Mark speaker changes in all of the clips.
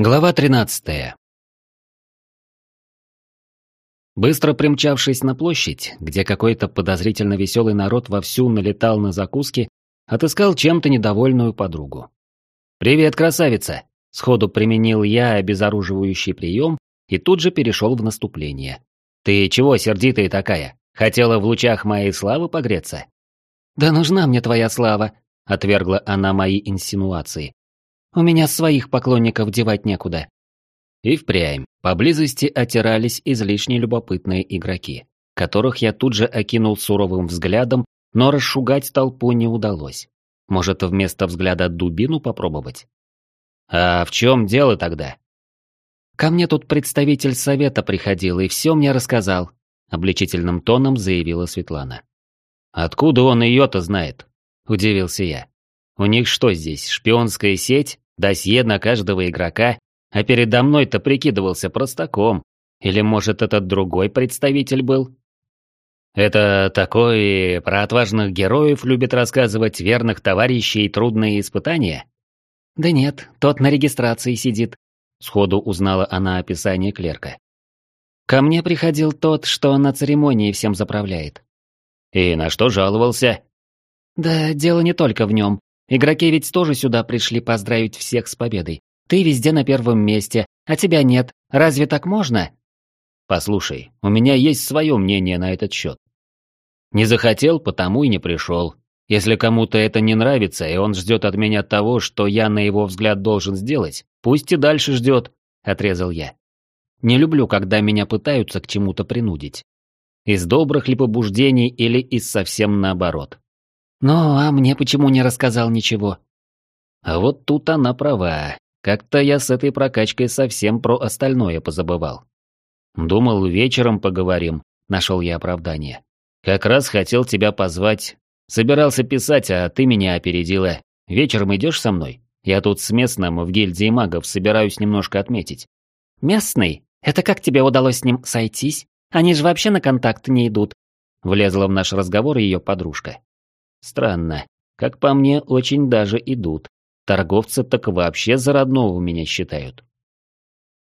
Speaker 1: Глава 13. Быстро примчавшись на площадь, где какой-то подозрительно веселый народ вовсю налетал на закуски, отыскал чем-то недовольную подругу. «Привет, красавица!» — сходу применил я обезоруживающий прием и тут же перешел в наступление. «Ты чего сердитая такая? Хотела в лучах моей славы погреться?»
Speaker 2: «Да нужна мне твоя слава», — отвергла она мои инсинуации. У меня своих поклонников девать некуда.
Speaker 1: И впрямь, поблизости отирались излишне любопытные игроки, которых я тут же окинул суровым взглядом, но расшугать толпу не удалось. Может, вместо взгляда дубину попробовать? А в чем дело тогда?
Speaker 2: Ко мне тут представитель совета приходил и все мне рассказал, обличительным тоном заявила Светлана.
Speaker 1: Откуда он ее-то знает? Удивился я. У них что здесь, шпионская сеть, досье на каждого игрока, а передо мной-то прикидывался простаком. Или, может, этот другой представитель был? Это такой про отважных героев любит рассказывать верных товарищей и трудные испытания?
Speaker 2: Да нет, тот на регистрации сидит.
Speaker 1: Сходу узнала она описание клерка.
Speaker 2: Ко мне приходил тот, что на церемонии всем заправляет.
Speaker 1: И на что жаловался?
Speaker 2: Да дело не только в нем. Игроки ведь тоже сюда пришли поздравить всех с победой. Ты везде на первом месте, а тебя нет. Разве так можно?
Speaker 1: Послушай, у меня есть свое мнение на этот счет. Не захотел, потому и не пришел. Если кому-то это не нравится, и он ждет от меня того, что я на его взгляд должен сделать, пусть и дальше ждет, отрезал я. Не люблю, когда меня пытаются к чему-то принудить. Из добрых ли побуждений или из совсем наоборот.
Speaker 2: «Ну, а мне почему не рассказал ничего?»
Speaker 1: А вот тут она права. Как-то я с этой прокачкой совсем про остальное позабывал. Думал, вечером поговорим, нашел я оправдание. Как раз хотел тебя позвать. Собирался писать, а ты меня опередила. Вечером идешь со мной? Я тут с местным в гильдии магов собираюсь немножко отметить.
Speaker 2: Местный? Это как тебе удалось с ним сойтись? Они же вообще на контакт не идут.
Speaker 1: Влезла в наш разговор ее подружка. Странно. Как по мне, очень даже идут. Торговцы так вообще за родного меня считают.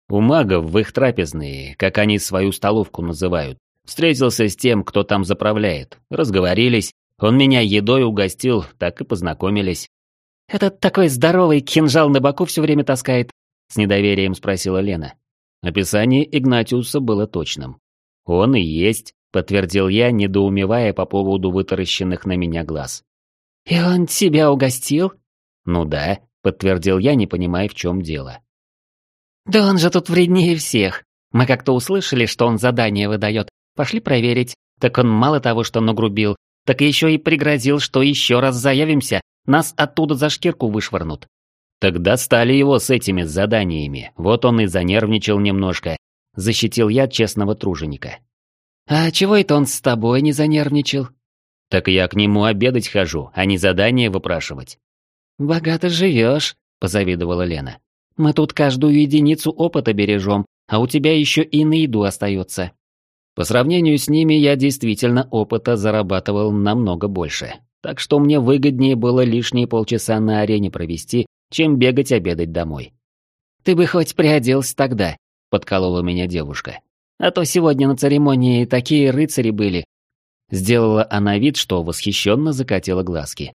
Speaker 1: У магов в их трапезные, как они свою столовку называют, встретился с тем, кто там заправляет. Разговорились, он меня едой угостил, так и познакомились.
Speaker 2: «Этот такой здоровый кинжал на боку все время таскает?» С недоверием спросила Лена.
Speaker 1: Описание Игнатиуса было точным. Он и есть, подтвердил я, недоумевая по поводу вытаращенных на меня глаз.
Speaker 2: «И он тебя угостил?»
Speaker 1: «Ну да», — подтвердил я, не понимая, в чем дело.
Speaker 2: «Да он же тут вреднее всех. Мы как-то услышали, что он задание выдает. Пошли проверить. Так он мало того, что нагрубил, так еще и пригрозил, что еще раз заявимся, нас оттуда за шкирку вышвырнут».
Speaker 1: Тогда стали его с этими заданиями. Вот он и занервничал немножко. Защитил я честного труженика.
Speaker 2: «А чего это он с тобой не занервничал?»
Speaker 1: «Так я к нему обедать хожу, а не задание выпрашивать».
Speaker 2: «Богато живешь», — позавидовала Лена. «Мы тут каждую единицу опыта бережем, а у тебя еще и на еду остается».
Speaker 1: По сравнению с ними я действительно опыта зарабатывал намного больше, так что мне выгоднее было лишние полчаса на арене провести, чем бегать обедать домой.
Speaker 2: «Ты бы хоть приоделся тогда», — подколола меня девушка. А то сегодня на церемонии такие рыцари были».
Speaker 1: Сделала она вид, что восхищенно закатила глазки.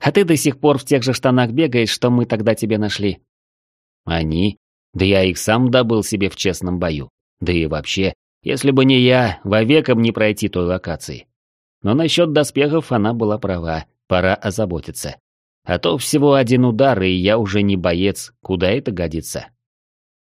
Speaker 2: «А ты до сих пор в тех же штанах бегаешь, что мы тогда тебе нашли».
Speaker 1: «Они? Да я их сам добыл себе в честном бою. Да и вообще, если бы не я, вовеком не пройти той локации. Но насчет доспехов она была права, пора озаботиться. А то всего один удар, и я уже не боец, куда это годится?»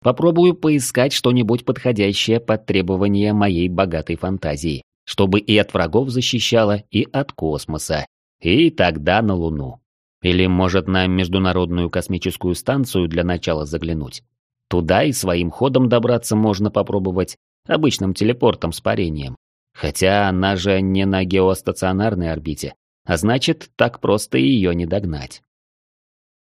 Speaker 1: Попробую поискать что-нибудь подходящее под требования моей богатой фантазии, чтобы и от врагов защищало, и от космоса, и тогда на Луну. Или, может, на Международную космическую станцию для начала заглянуть. Туда и своим ходом добраться можно попробовать, обычным телепортом с парением. Хотя она же не на геостационарной орбите, а значит, так просто ее не догнать.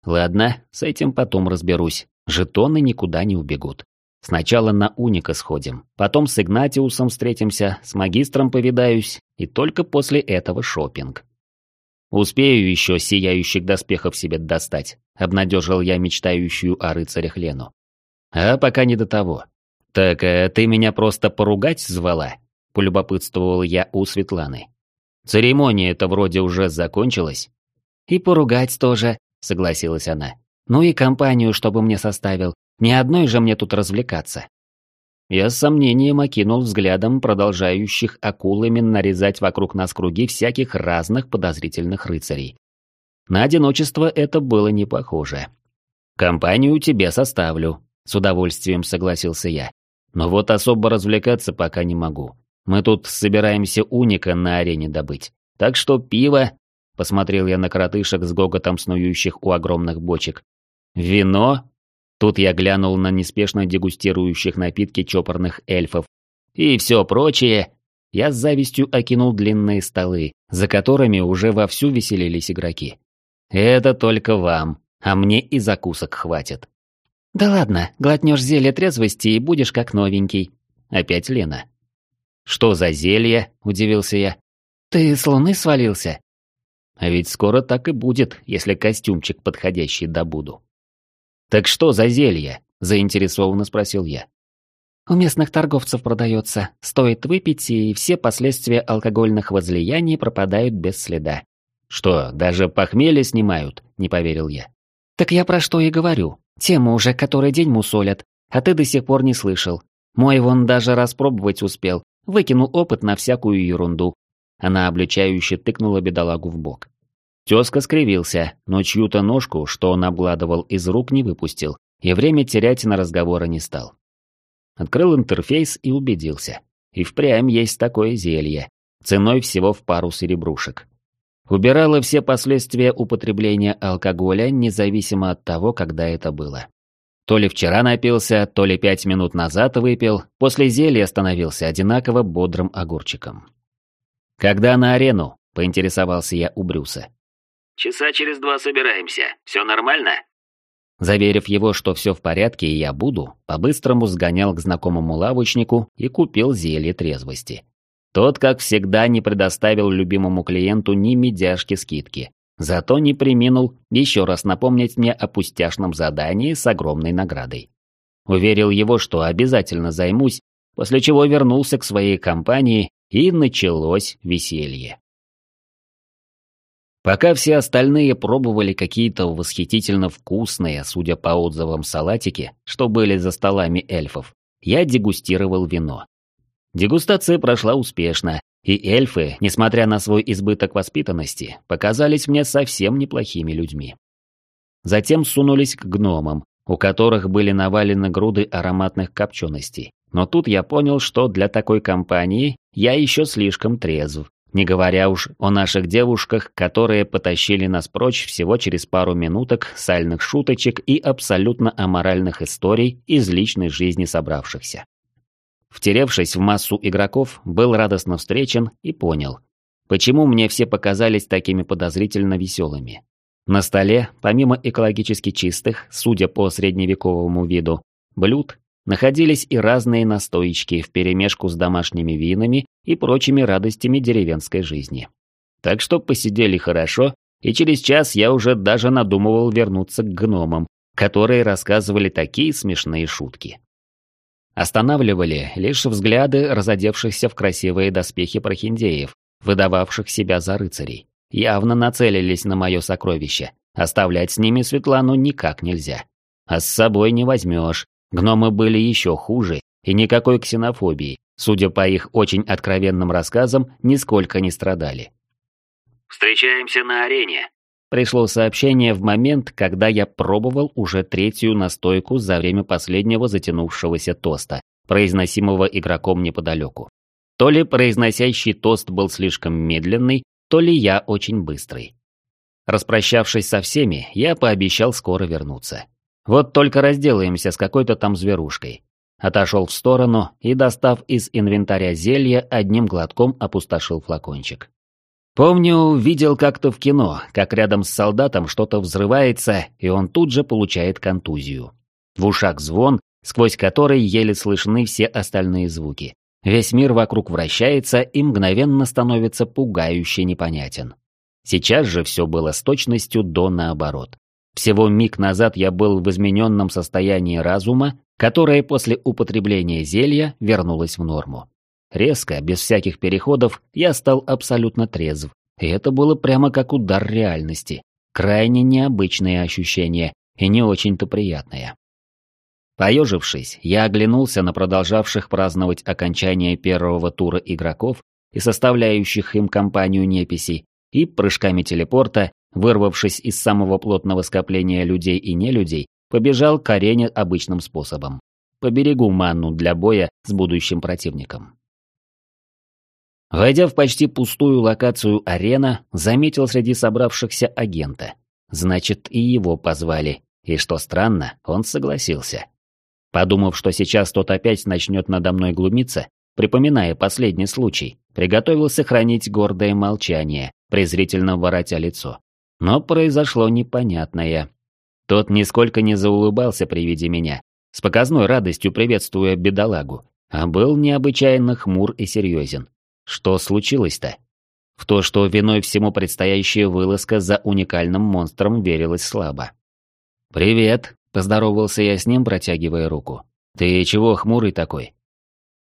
Speaker 1: Ладно, с этим потом разберусь. Жетоны никуда не убегут. Сначала на Уника сходим, потом с Игнатиусом встретимся, с магистром повидаюсь, и только после этого шопинг. Успею еще сияющих доспехов себе достать, обнадежил я мечтающую о рыцарях Лену. А пока не до того. Так э, ты меня просто поругать звала? Полюбопытствовал я у Светланы. Церемония-то вроде уже закончилась.
Speaker 2: И поругать тоже, согласилась она. Ну и компанию, чтобы мне составил. Не одной же мне тут развлекаться.
Speaker 1: Я с сомнением окинул взглядом продолжающих акулами нарезать вокруг нас круги всяких разных подозрительных рыцарей. На одиночество это было не похоже. «Компанию тебе составлю», — с удовольствием согласился я. «Но вот особо развлекаться пока не могу. Мы тут собираемся уника на арене добыть. Так что пиво...» — посмотрел я на коротышек с гоготом снующих у огромных бочек. «Вино Тут я глянул на неспешно дегустирующих напитки чопорных эльфов. И все прочее. Я с завистью окинул длинные столы, за которыми уже вовсю веселились игроки. Это только вам, а мне и закусок хватит.
Speaker 2: Да ладно, глотнешь зелье трезвости и будешь как новенький. Опять Лена.
Speaker 1: Что за зелье? Удивился я.
Speaker 2: Ты с луны свалился?
Speaker 1: А ведь скоро так и будет, если костюмчик подходящий добуду. «Так что за зелье?» – заинтересованно спросил я.
Speaker 2: «У местных торговцев продается. Стоит выпить, и все последствия алкогольных возлияний пропадают без следа».
Speaker 1: «Что, даже похмелье снимают?» – не поверил я.
Speaker 2: «Так я про что и говорю. Тему уже который день мусолят, а ты до сих пор не слышал. Мой вон даже распробовать успел, выкинул опыт на всякую ерунду». Она обличающе тыкнула бедолагу в бок.
Speaker 1: Тезка скривился, но чью-то ножку, что он обгладывал, из рук не выпустил, и время терять на разговоры не стал. Открыл интерфейс и убедился. И впрямь есть такое зелье, ценой всего в пару серебрушек. Убирало все последствия употребления алкоголя, независимо от того, когда это было. То ли вчера напился, то ли пять минут назад выпил, после зелья становился одинаково бодрым огурчиком. «Когда на арену?» – поинтересовался я у Брюса.
Speaker 3: Часа через два собираемся. Все нормально?»
Speaker 1: Заверив его, что все в порядке и я буду, по-быстрому сгонял к знакомому лавочнику и купил зелье трезвости. Тот, как всегда, не предоставил любимому клиенту ни медяшки скидки. Зато не приминул еще раз напомнить мне о пустяшном задании с огромной наградой. Уверил его, что обязательно займусь, после чего вернулся к своей компании и началось веселье. Пока все остальные пробовали какие-то восхитительно вкусные, судя по отзывам, салатики, что были за столами эльфов, я дегустировал вино. Дегустация прошла успешно, и эльфы, несмотря на свой избыток воспитанности, показались мне совсем неплохими людьми. Затем сунулись к гномам, у которых были навалены груды ароматных копченостей. Но тут я понял, что для такой компании я еще слишком трезв, не говоря уж о наших девушках, которые потащили нас прочь всего через пару минуток сальных шуточек и абсолютно аморальных историй из личной жизни собравшихся. Втеревшись в массу игроков, был радостно встречен и понял, почему мне все показались такими подозрительно веселыми. На столе, помимо экологически чистых, судя по средневековому виду, блюд, находились и разные настоечки вперемешку с домашними винами и прочими радостями деревенской жизни. Так что посидели хорошо, и через час я уже даже надумывал вернуться к гномам, которые рассказывали такие смешные шутки. Останавливали лишь взгляды разодевшихся в красивые доспехи прохиндеев, выдававших себя за рыцарей. Явно нацелились на мое сокровище. Оставлять с ними Светлану никак нельзя. А с собой не возьмешь, Гномы были еще хуже, и никакой ксенофобии, судя по их очень откровенным рассказам, нисколько не страдали.
Speaker 3: «Встречаемся на арене»,
Speaker 1: Пришло сообщение в момент, когда я пробовал уже третью настойку за время последнего затянувшегося тоста, произносимого игроком неподалеку. То ли произносящий тост был слишком медленный, то ли я очень быстрый. Распрощавшись со всеми, я пообещал скоро вернуться. Вот только разделаемся с какой-то там зверушкой. Отошел в сторону и, достав из инвентаря зелье, одним глотком опустошил флакончик. Помню, видел как-то в кино, как рядом с солдатом что-то взрывается, и он тут же получает контузию. В ушах звон, сквозь который еле слышны все остальные звуки. Весь мир вокруг вращается и мгновенно становится пугающе непонятен. Сейчас же все было с точностью до наоборот. Всего миг назад я был в измененном состоянии разума, которое после употребления зелья вернулось в норму. Резко, без всяких переходов, я стал абсолютно трезв, и это было прямо как удар реальности. Крайне необычное ощущение и не очень-то приятное. Поежившись, я оглянулся на продолжавших праздновать окончание первого тура игроков и составляющих им компанию неписей, и прыжками телепорта, вырвавшись из самого плотного скопления людей и нелюдей, побежал к арене обычным способом. По берегу манну для боя с будущим противником. Войдя в почти пустую локацию арена, заметил среди собравшихся агента. Значит, и его позвали. И что странно, он согласился. Подумав, что сейчас тот опять начнет надо мной глумиться, припоминая последний случай, приготовился хранить гордое молчание, презрительно воротя лицо. Но произошло непонятное. Тот нисколько не заулыбался при виде меня, с показной радостью приветствуя бедолагу, а был необычайно хмур и серьезен. Что случилось-то? В то, что виной всему предстоящая вылазка за уникальным монстром верилось слабо. «Привет», — поздоровался я с ним, протягивая руку. «Ты чего хмурый такой?»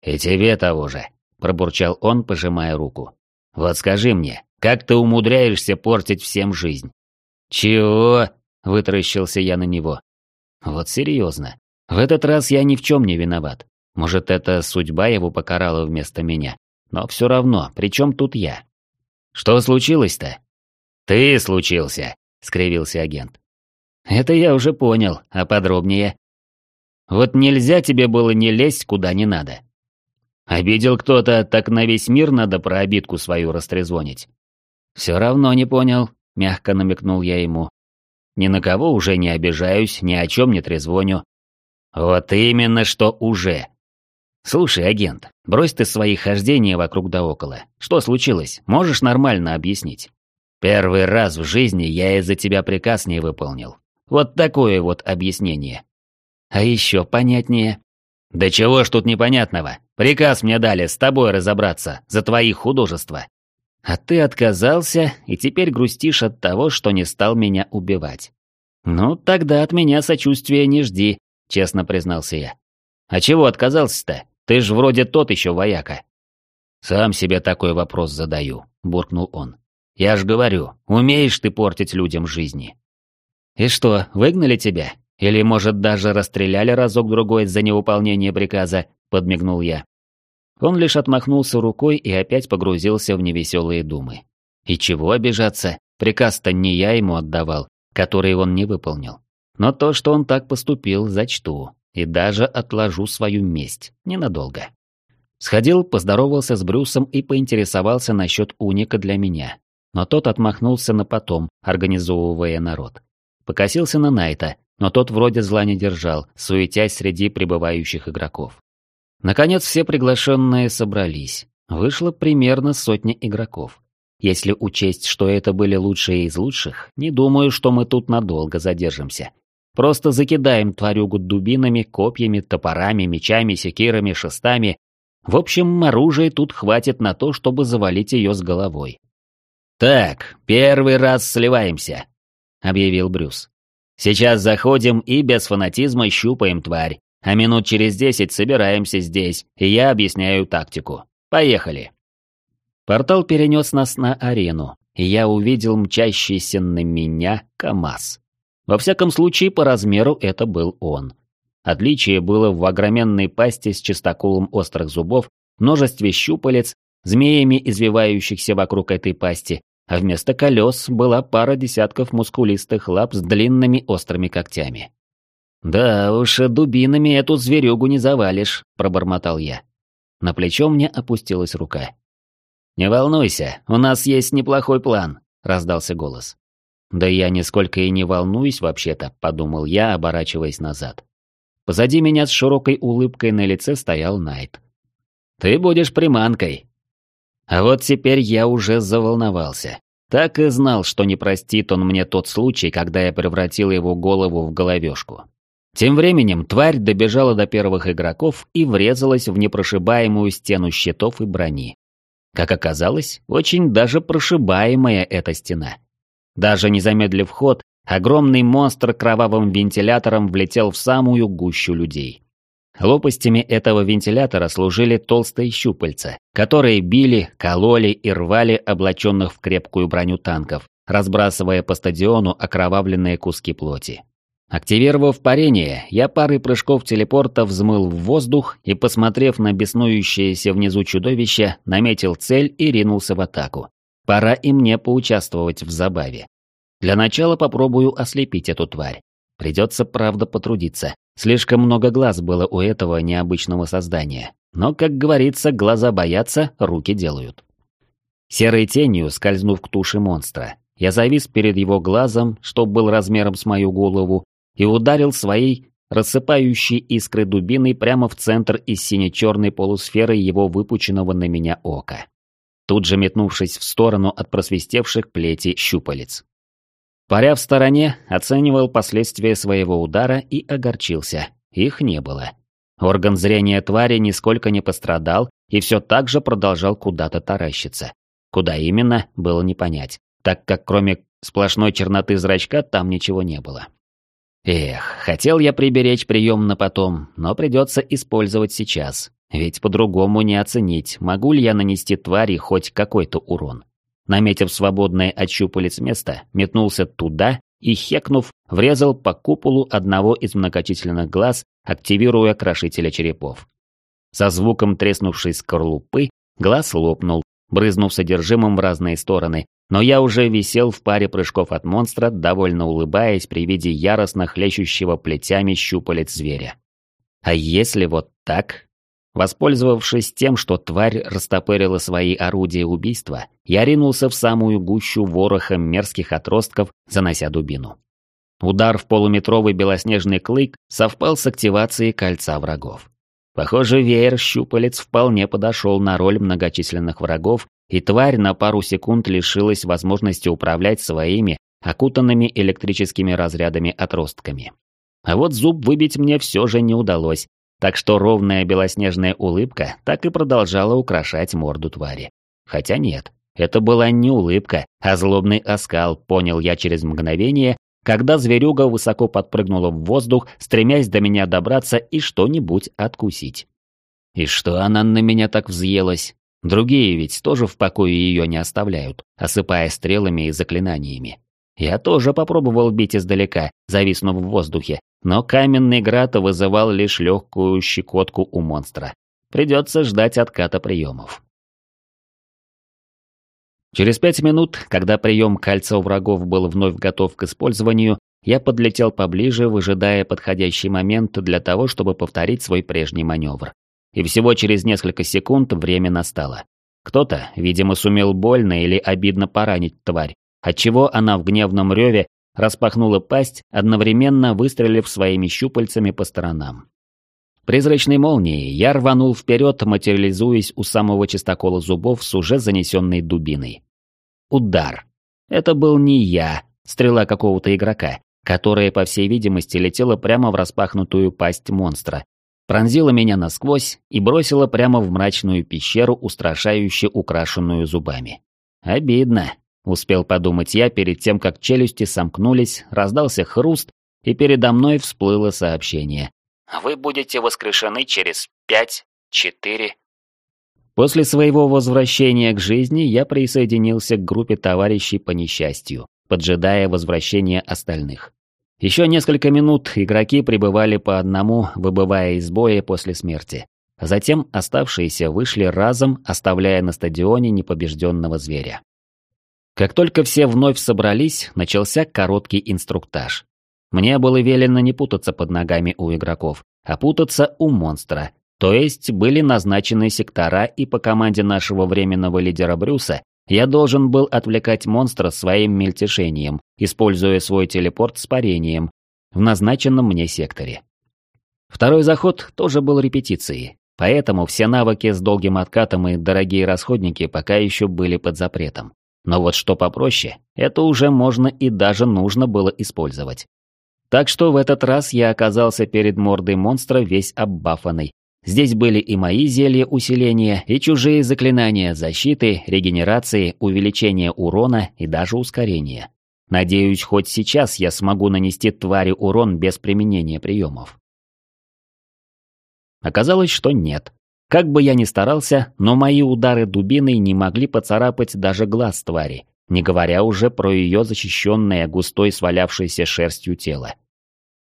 Speaker 1: «И тебе того же», — пробурчал он, пожимая руку. «Вот скажи мне, как ты умудряешься портить всем жизнь?» «Чего?» — вытаращился я на него. «Вот серьезно. В этот раз я ни в чем не виноват. Может, это судьба его покарала вместо меня. Но все равно, при чем тут я?» «Что случилось-то?» «Ты случился», — скривился агент. «Это я уже понял, а подробнее?» «Вот нельзя тебе было не лезть куда не надо. Обидел кто-то, так на весь мир надо про обидку свою растрезвонить». «Все равно не понял», — мягко намекнул я ему. «Ни на кого уже не обижаюсь, ни о чем не трезвоню». «Вот именно что уже», «Слушай, агент, брось ты свои хождения вокруг да около. Что случилось? Можешь нормально объяснить?» «Первый раз в жизни я из-за тебя приказ не выполнил. Вот такое вот объяснение». «А еще понятнее». «Да чего ж тут непонятного? Приказ мне дали с тобой разобраться за твои художества». «А ты отказался и теперь грустишь от того, что не стал меня убивать». «Ну, тогда от меня сочувствия не жди», — честно признался я. «А чего отказался-то? Ты ж вроде тот еще вояка». «Сам себе такой вопрос задаю», — буркнул он. «Я ж говорю, умеешь ты портить людям жизни». «И что, выгнали тебя? Или, может, даже расстреляли разок-другой за невыполнение приказа?» — подмигнул я. Он лишь отмахнулся рукой и опять погрузился в невеселые думы. И чего обижаться? Приказ-то не я ему отдавал, который он не выполнил. Но то, что он так поступил, зачту и даже отложу свою месть ненадолго. Сходил, поздоровался с Брюсом и поинтересовался насчет уника для меня. Но тот отмахнулся на потом, организовывая народ. Покосился на Найта, но тот вроде зла не держал, суетясь среди прибывающих игроков. Наконец все приглашенные собрались. Вышло примерно сотня игроков. Если учесть, что это были лучшие из лучших, не думаю, что мы тут надолго задержимся. Просто закидаем тварюгу дубинами, копьями, топорами, мечами, секирами, шестами. В общем, оружия тут хватит на то, чтобы завалить ее с головой. «Так, первый раз сливаемся», — объявил Брюс. «Сейчас заходим и без фанатизма щупаем тварь, а минут через десять собираемся здесь, и я объясняю тактику. Поехали». Портал перенес нас на арену, и я увидел мчащийся на меня КамАЗ. Во всяком случае, по размеру это был он. Отличие было в огроменной пасти с чистоколом острых зубов, множестве щупалец, змеями извивающихся вокруг этой пасти, а вместо колес была пара десятков мускулистых лап с длинными острыми когтями. «Да уж, дубинами эту зверюгу не завалишь», — пробормотал я. На плечо мне опустилась рука. «Не волнуйся, у нас есть неплохой план», — раздался голос. «Да я нисколько и не волнуюсь вообще-то», — подумал я, оборачиваясь назад. Позади меня с широкой улыбкой на лице стоял Найт. «Ты будешь приманкой». А вот теперь я уже заволновался. Так и знал, что не простит он мне тот случай, когда я превратил его голову в головешку. Тем временем тварь добежала до первых игроков и врезалась в непрошибаемую стену щитов и брони. Как оказалось, очень даже прошибаемая эта стена. Даже не замедлив ход, огромный монстр кровавым вентилятором влетел в самую гущу людей. Лопастями этого вентилятора служили толстые щупальца, которые били, кололи и рвали облаченных в крепкую броню танков, разбрасывая по стадиону окровавленные куски плоти. Активировав парение, я парой прыжков телепорта взмыл в воздух и, посмотрев на беснующееся внизу чудовище, наметил цель и ринулся в атаку. Пора и мне поучаствовать в забаве. Для начала попробую ослепить эту тварь. Придется, правда, потрудиться. Слишком много глаз было у этого необычного создания. Но, как говорится, глаза боятся, руки делают. Серой тенью, скользнув к туше монстра, я завис перед его глазом, что был размером с мою голову, и ударил своей рассыпающей искры дубиной прямо в центр из сине-черной полусферы его выпученного на меня ока. Тут же метнувшись в сторону от просвистевших плети щупалец. Паря в стороне, оценивал последствия своего удара и огорчился. Их не было. Орган зрения твари нисколько не пострадал и все так же продолжал куда-то таращиться. Куда именно, было не понять, так как кроме сплошной черноты зрачка там ничего не было. Эх, хотел я приберечь прием на потом, но придется использовать сейчас, ведь по-другому не оценить, могу ли я нанести твари хоть какой-то урон. Наметив свободное от щупалец место, метнулся туда и, хекнув, врезал по куполу одного из многочисленных глаз, активируя крошителя черепов. Со звуком треснувшей скорлупы глаз лопнул, брызнув содержимым в разные стороны, но я уже висел в паре прыжков от монстра, довольно улыбаясь при виде яростно хлещущего плетями щупалец зверя. А если вот так? Воспользовавшись тем, что тварь растопырила свои орудия убийства, я ринулся в самую гущу вороха мерзких отростков, занося дубину. Удар в полуметровый белоснежный клык совпал с активацией кольца врагов. Похоже, веер щупалец вполне подошел на роль многочисленных врагов, и тварь на пару секунд лишилась возможности управлять своими, окутанными электрическими разрядами отростками. А вот зуб выбить мне все же не удалось, так что ровная белоснежная улыбка так и продолжала украшать морду твари. Хотя нет, это была не улыбка, а злобный оскал, понял я через мгновение, когда зверюга высоко подпрыгнула в воздух, стремясь до меня добраться и что-нибудь откусить. И что она на меня так взъелась? Другие ведь тоже в покое ее не оставляют, осыпая стрелами и заклинаниями. Я тоже попробовал бить издалека, зависнув в воздухе, но каменный град вызывал лишь легкую щекотку у монстра. Придется ждать отката приемов. Через пять минут, когда прием кольца у врагов был вновь готов к использованию, я подлетел поближе, выжидая подходящий момент для того, чтобы повторить свой прежний маневр. И всего через несколько секунд время настало. Кто-то, видимо, сумел больно или обидно поранить тварь, отчего она в гневном реве распахнула пасть, одновременно выстрелив своими щупальцами по сторонам. Призрачной молнией я рванул вперед, материализуясь у самого чистокола зубов с уже занесенной дубиной. Удар. Это был не я, стрела какого-то игрока, которая, по всей видимости, летела прямо в распахнутую пасть монстра, пронзила меня насквозь и бросила прямо в мрачную пещеру, устрашающе украшенную зубами. Обидно. Успел подумать я перед тем, как челюсти сомкнулись, раздался хруст, и передо мной всплыло сообщение.
Speaker 2: «Вы будете воскрешены через пять, четыре...»
Speaker 1: После своего возвращения к жизни я присоединился к группе товарищей по несчастью, поджидая возвращения остальных. Еще несколько минут игроки пребывали по одному, выбывая из боя после смерти. Затем оставшиеся вышли разом, оставляя на стадионе непобежденного зверя. Как только все вновь собрались, начался короткий инструктаж. Мне было велено не путаться под ногами у игроков, а путаться у монстра. То есть были назначены сектора, и по команде нашего временного лидера Брюса я должен был отвлекать монстра своим мельтешением, используя свой телепорт с парением в назначенном мне секторе. Второй заход тоже был репетицией, поэтому все навыки с долгим откатом и дорогие расходники пока еще были под запретом. Но вот что попроще, это уже можно и даже нужно было использовать. Так что в этот раз я оказался перед мордой монстра весь оббафанный. Здесь были и мои зелья усиления, и чужие заклинания защиты, регенерации, увеличения урона и даже ускорения. Надеюсь, хоть сейчас я смогу нанести твари урон без применения приемов. Оказалось, что нет. Как бы я ни старался, но мои удары дубиной не могли поцарапать даже глаз твари, не говоря уже про ее защищенное густой свалявшейся шерстью тело.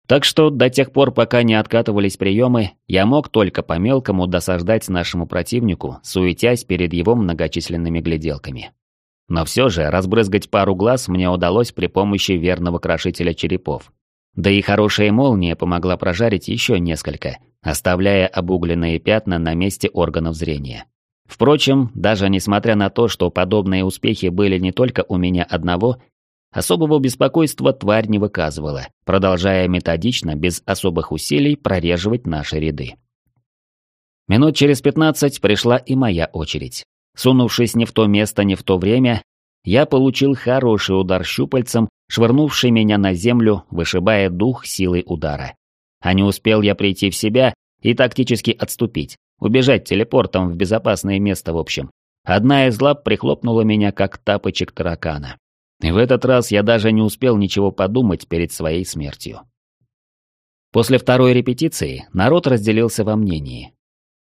Speaker 1: Так что до тех пор, пока не откатывались приемы, я мог только по-мелкому досаждать нашему противнику, суетясь перед его многочисленными гляделками. Но все же разбрызгать пару глаз мне удалось при помощи верного крошителя черепов. Да и хорошая молния помогла прожарить еще несколько, оставляя обугленные пятна на месте органов зрения. Впрочем, даже несмотря на то, что подобные успехи были не только у меня одного, особого беспокойства тварь не выказывала, продолжая методично, без особых усилий, прореживать наши ряды. Минут через пятнадцать пришла и моя очередь. Сунувшись не в то место, не в то время, я получил хороший удар щупальцем, швырнувший меня на землю, вышибая дух силой удара. А не успел я прийти в себя и тактически отступить, убежать телепортом в безопасное место в общем. Одна из лап прихлопнула меня, как тапочек таракана. И в этот раз я даже не успел ничего подумать перед своей смертью. После второй репетиции народ разделился во мнении.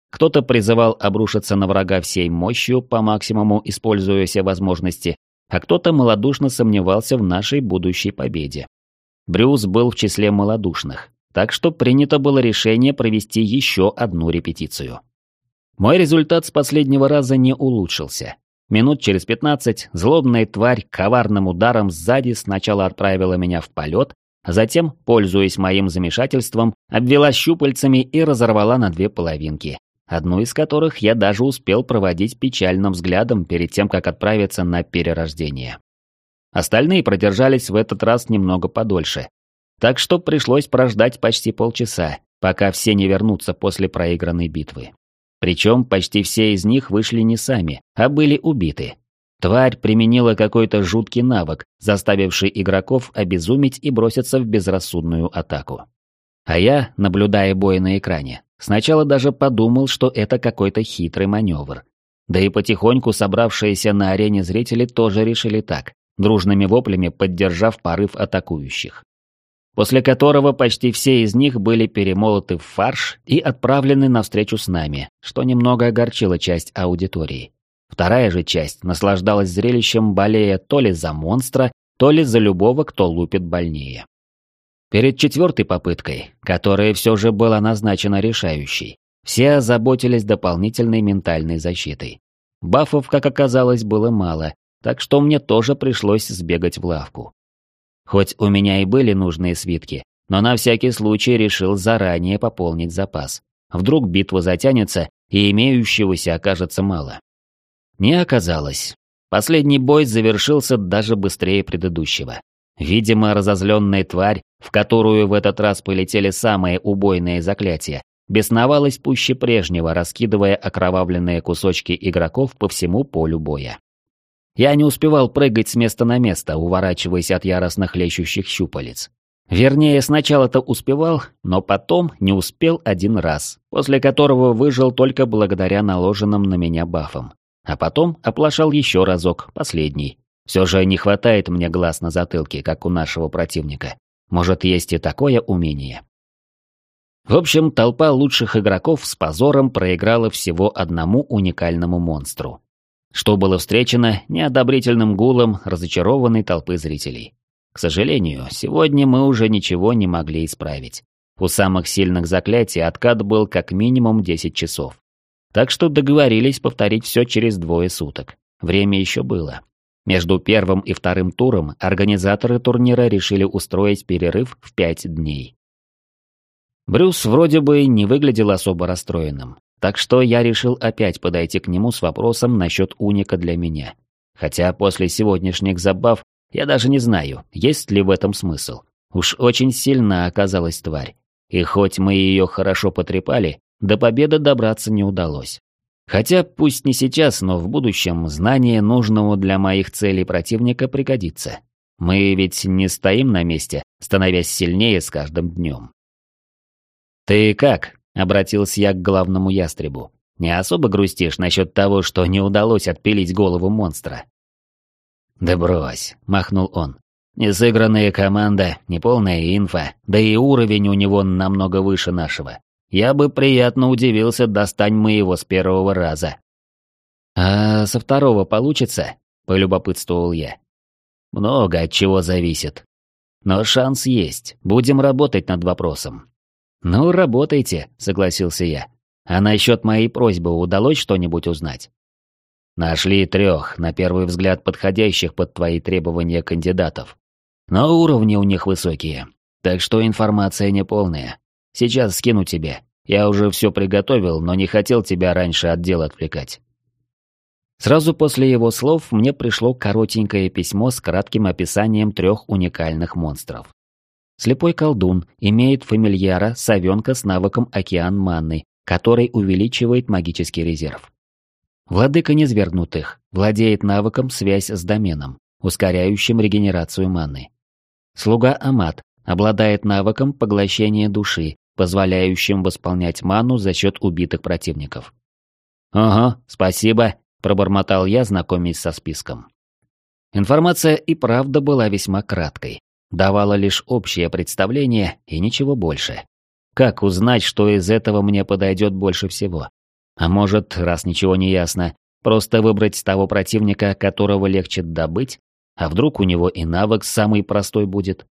Speaker 1: Кто-то призывал обрушиться на врага всей мощью, по максимуму используя все возможности, а кто-то малодушно сомневался в нашей будущей победе. Брюс был в числе малодушных, так что принято было решение провести еще одну репетицию. Мой результат с последнего раза не улучшился. Минут через пятнадцать злобная тварь коварным ударом сзади сначала отправила меня в полет, а затем, пользуясь моим замешательством, обвела щупальцами и разорвала на две половинки, одну из которых я даже успел проводить печальным взглядом перед тем, как отправиться на перерождение. Остальные продержались в этот раз немного подольше, так что пришлось прождать почти полчаса, пока все не вернутся после проигранной битвы. Причем почти все из них вышли не сами, а были убиты. Тварь применила какой-то жуткий навык, заставивший игроков обезуметь и броситься в безрассудную атаку. А я, наблюдая бой на экране, Сначала даже подумал, что это какой-то хитрый маневр. Да и потихоньку собравшиеся на арене зрители тоже решили так, дружными воплями поддержав порыв атакующих. После которого почти все из них были перемолоты в фарш и отправлены навстречу с нами, что немного огорчило часть аудитории. Вторая же часть наслаждалась зрелищем, болея то ли за монстра, то ли за любого, кто лупит больнее. Перед четвертой попыткой, которая все же была назначена решающей, все озаботились дополнительной ментальной защитой. Бафов, как оказалось, было мало, так что мне тоже пришлось сбегать в лавку. Хоть у меня и были нужные свитки, но на всякий случай решил заранее пополнить запас. Вдруг битва затянется, и имеющегося окажется мало. Не оказалось. Последний бой завершился даже быстрее предыдущего. Видимо, разозленная тварь, в которую в этот раз полетели самые убойные заклятия, бесновалась пуще прежнего, раскидывая окровавленные кусочки игроков по всему полю боя. Я не успевал прыгать с места на место, уворачиваясь от яростно хлещущих щупалец. Вернее, сначала-то успевал, но потом не успел один раз, после которого выжил только благодаря наложенным на меня бафам. А потом оплошал еще разок, последний, все же не хватает мне глаз на затылке, как у нашего противника. Может, есть и такое умение. В общем, толпа лучших игроков с позором проиграла всего одному уникальному монстру. Что было встречено неодобрительным гулом разочарованной толпы зрителей. К сожалению, сегодня мы уже ничего не могли исправить. У самых сильных заклятий откат был как минимум 10 часов. Так что договорились повторить все через двое суток. Время еще было. Между первым и вторым туром организаторы турнира решили устроить перерыв в пять дней. Брюс вроде бы не выглядел особо расстроенным, так что я решил опять подойти к нему с вопросом насчет уника для меня. Хотя после сегодняшних забав я даже не знаю, есть ли в этом смысл. Уж очень сильно оказалась тварь. И хоть мы ее хорошо потрепали, до победы добраться не удалось. Хотя, пусть не сейчас, но в будущем, знание нужного для моих целей противника пригодится. Мы ведь не стоим на месте, становясь сильнее с каждым днем. «Ты как?» — обратился я к главному ястребу. «Не особо грустишь насчет того, что не удалось отпилить голову монстра?» «Да брось», — махнул он. «Несыгранная команда, неполная инфа, да и уровень у него намного выше нашего. Я бы приятно удивился, достань мы его с первого раза. «А со второго получится?» – полюбопытствовал я. «Много от чего зависит. Но шанс есть, будем работать над вопросом». «Ну, работайте», – согласился я. «А насчет моей просьбы удалось что-нибудь узнать?» «Нашли трех, на первый взгляд, подходящих под твои требования кандидатов. Но уровни у них высокие, так что информация неполная. Сейчас скину тебе. Я уже все приготовил, но не хотел тебя раньше от дел отвлекать. Сразу после его слов мне пришло коротенькое письмо с кратким описанием трех уникальных монстров. Слепой колдун имеет фамильяра совенка с навыком океан манны, который увеличивает магический резерв. Владыка низвергнутых владеет навыком связь с доменом, ускоряющим регенерацию маны. Слуга Амат обладает навыком поглощения души, позволяющим восполнять ману за счет убитых противников. «Ага, спасибо», – пробормотал я, знакомясь со списком. Информация и правда была весьма краткой, давала лишь общее представление и ничего больше. Как узнать, что из этого мне подойдет больше всего? А может, раз ничего не ясно, просто выбрать того противника, которого легче добыть? А вдруг у него и навык самый простой будет?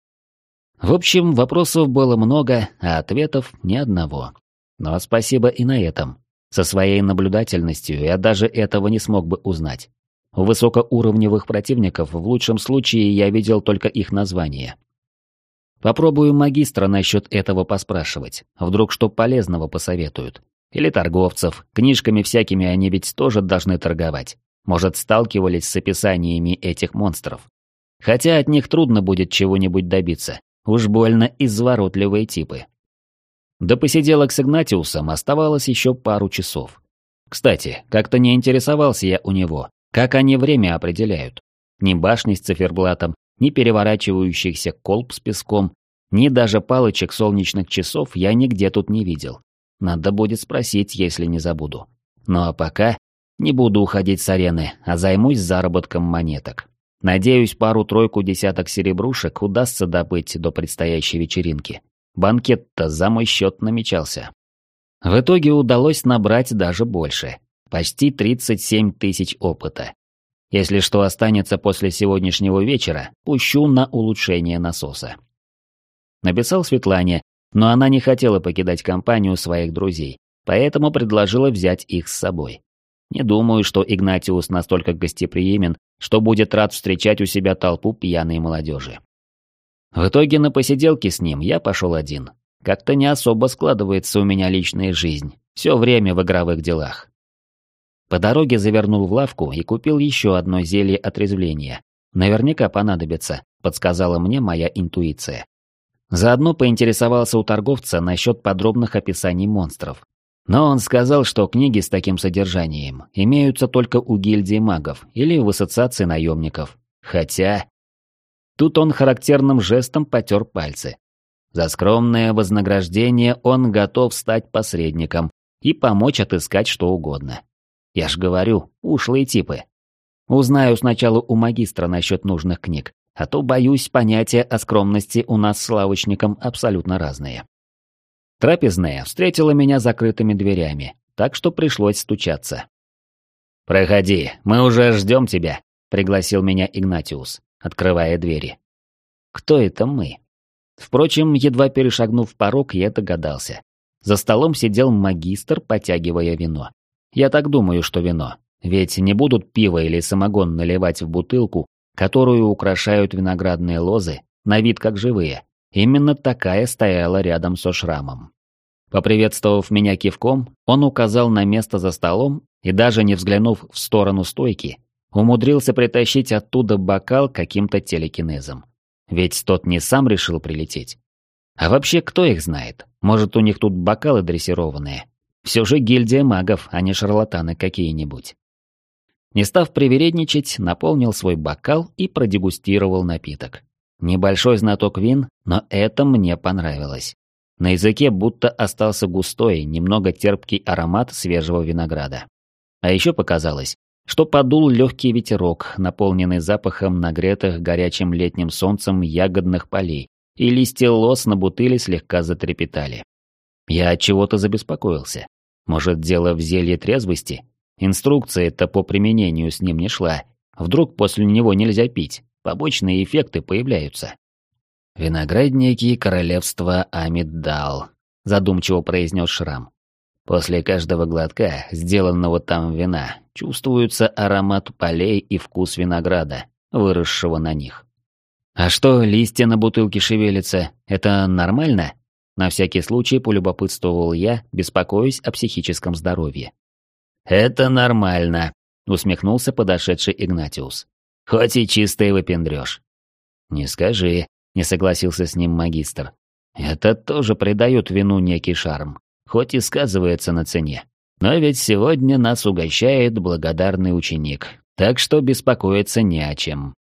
Speaker 1: В общем, вопросов было много, а ответов ни одного. Но спасибо и на этом. Со своей наблюдательностью я даже этого не смог бы узнать. У высокоуровневых противников в лучшем случае я видел только их название. Попробую магистра насчет этого поспрашивать, вдруг что полезного посоветуют. Или торговцев, книжками всякими они ведь тоже должны торговать. Может, сталкивались с описаниями этих монстров. Хотя от них трудно будет чего-нибудь добиться, Уж больно изворотливые типы. До посиделок с Игнатиусом оставалось еще пару часов. Кстати, как-то не интересовался я у него, как они время определяют. Ни башни с циферблатом, ни переворачивающихся колб с песком, ни даже палочек солнечных часов я нигде тут не видел. Надо будет спросить, если не забуду. Ну а пока не буду уходить с арены, а займусь заработком монеток. Надеюсь, пару-тройку десяток серебрушек удастся добыть до предстоящей вечеринки. Банкет-то за мой счет намечался. В итоге удалось набрать даже больше. Почти 37 тысяч опыта. Если что останется после сегодняшнего вечера, пущу на улучшение насоса. Написал Светлане, но она не хотела покидать компанию своих друзей, поэтому предложила взять их с собой. Не думаю, что Игнатиус настолько гостеприимен, что будет рад встречать у себя толпу пьяной молодежи. В итоге на посиделке с ним я пошел один. Как-то не особо складывается у меня личная жизнь. Все время в игровых делах. По дороге завернул в лавку и купил еще одно зелье отрезвления. Наверняка понадобится, подсказала мне моя интуиция. Заодно поинтересовался у торговца насчет подробных описаний монстров. Но он сказал, что книги с таким содержанием имеются только у гильдии магов или в ассоциации наемников. Хотя... Тут он характерным жестом потер пальцы. За скромное вознаграждение он готов стать посредником и помочь отыскать что угодно. Я ж говорю, ушлые типы. Узнаю сначала у магистра насчет нужных книг, а то, боюсь, понятия о скромности у нас с лавочником абсолютно разные. Трапезная встретила меня закрытыми дверями, так что пришлось стучаться. «Проходи, мы уже ждем тебя», — пригласил меня Игнатиус, открывая двери. «Кто это мы?» Впрочем, едва перешагнув порог, я догадался. За столом сидел магистр, потягивая вино. Я так думаю, что вино. Ведь не будут пиво или самогон наливать в бутылку, которую украшают виноградные лозы, на вид как живые. Именно такая стояла рядом со шрамом. Поприветствовав меня кивком, он указал на место за столом и даже не взглянув в сторону стойки, умудрился притащить оттуда бокал каким-то телекинезом. Ведь тот не сам решил прилететь. А вообще, кто их знает? Может, у них тут бокалы дрессированные? Все же гильдия магов, а не шарлатаны какие-нибудь. Не став привередничать, наполнил свой бокал и продегустировал напиток. Небольшой знаток вин, но это мне понравилось. На языке будто остался густой, немного терпкий аромат свежего винограда. А еще показалось, что подул легкий ветерок, наполненный запахом нагретых горячим летним солнцем ягодных полей, и листья лос на бутыле слегка затрепетали. Я от чего-то забеспокоился. Может, дело в зелье трезвости? Инструкция-то по применению с ним не шла. Вдруг после него нельзя пить, побочные эффекты появляются. «Виноградники королевства Амиддал», — задумчиво произнес Шрам. После каждого глотка, сделанного там вина, чувствуется аромат полей и вкус винограда, выросшего на них. «А что, листья на бутылке шевелятся? Это нормально?» На всякий случай полюбопытствовал я, беспокоясь о психическом здоровье. «Это нормально», — усмехнулся подошедший Игнатиус. «Хоть и чистый выпендрёж». «Не скажи», — не согласился с ним магистр. «Это тоже придает вину некий шарм, хоть и сказывается на цене. Но ведь сегодня нас угощает благодарный ученик, так что беспокоиться не о чем».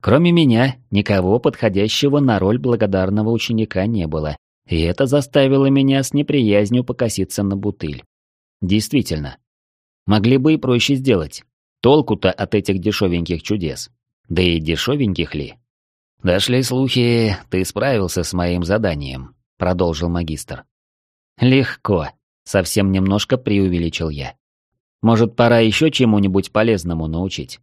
Speaker 1: Кроме меня, никого подходящего на роль благодарного ученика не было, и это заставило меня с неприязнью покоситься на бутыль. Действительно, могли бы и проще сделать. Толку-то от этих дешевеньких чудес. Да и дешевеньких ли? «Дошли слухи, ты справился с моим заданием», — продолжил магистр. «Легко», — совсем немножко преувеличил я. «Может, пора еще чему-нибудь полезному научить?»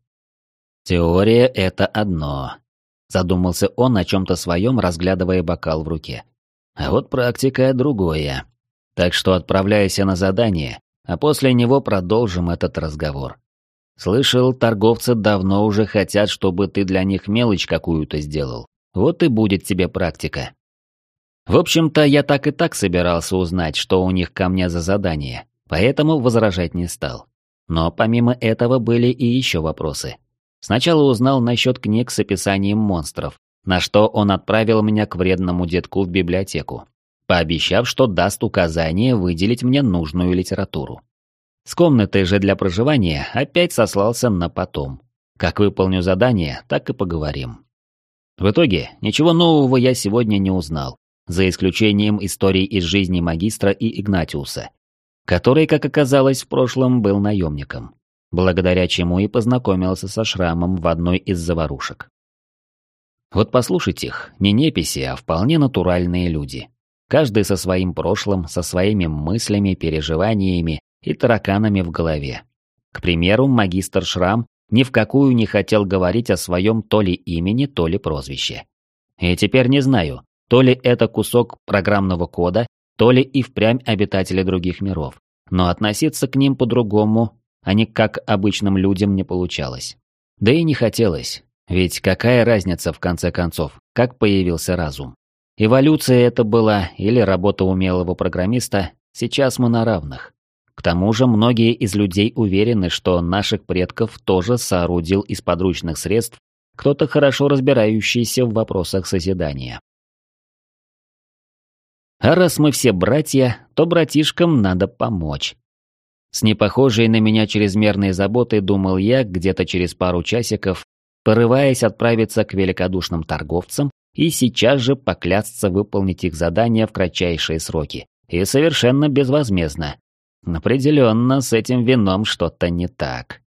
Speaker 1: «Теория — это одно», — задумался он о чем-то своем, разглядывая бокал в руке. «А вот практика — другое. Так что отправляйся на задание, а после него продолжим этот разговор. Слышал, торговцы давно уже хотят, чтобы ты для них мелочь какую-то сделал. Вот и будет тебе практика». В общем-то, я так и так собирался узнать, что у них ко мне за задание, поэтому возражать не стал. Но помимо этого были и еще вопросы. Сначала узнал насчет книг с описанием монстров, на что он отправил меня к вредному детку в библиотеку, пообещав, что даст указание выделить мне нужную литературу. С комнатой же для проживания опять сослался на потом. Как выполню задание, так и поговорим. В итоге, ничего нового я сегодня не узнал, за исключением историй из жизни магистра и Игнатиуса, который, как оказалось, в прошлом был наемником благодаря чему и познакомился со шрамом в одной из заварушек. Вот послушайте их, не неписи, а вполне натуральные люди. Каждый со своим прошлым, со своими мыслями, переживаниями и тараканами в голове. К примеру, магистр Шрам ни в какую не хотел говорить о своем то ли имени, то ли прозвище. И теперь не знаю, то ли это кусок программного кода, то ли и впрямь обитатели других миров. Но относиться к ним по-другому а не как обычным людям не получалось. Да и не хотелось, ведь какая разница в конце концов, как появился разум? Эволюция это была или работа умелого программиста, сейчас мы на равных. К тому же многие из людей уверены, что наших предков тоже соорудил из подручных средств кто-то хорошо разбирающийся в вопросах созидания. А раз мы все братья, то братишкам надо помочь. С непохожей на меня чрезмерной заботой думал я где-то через пару часиков, порываясь отправиться к великодушным торговцам и сейчас же поклясться выполнить их задания в кратчайшие сроки. И совершенно безвозмездно. Определенно, с этим вином что-то не так.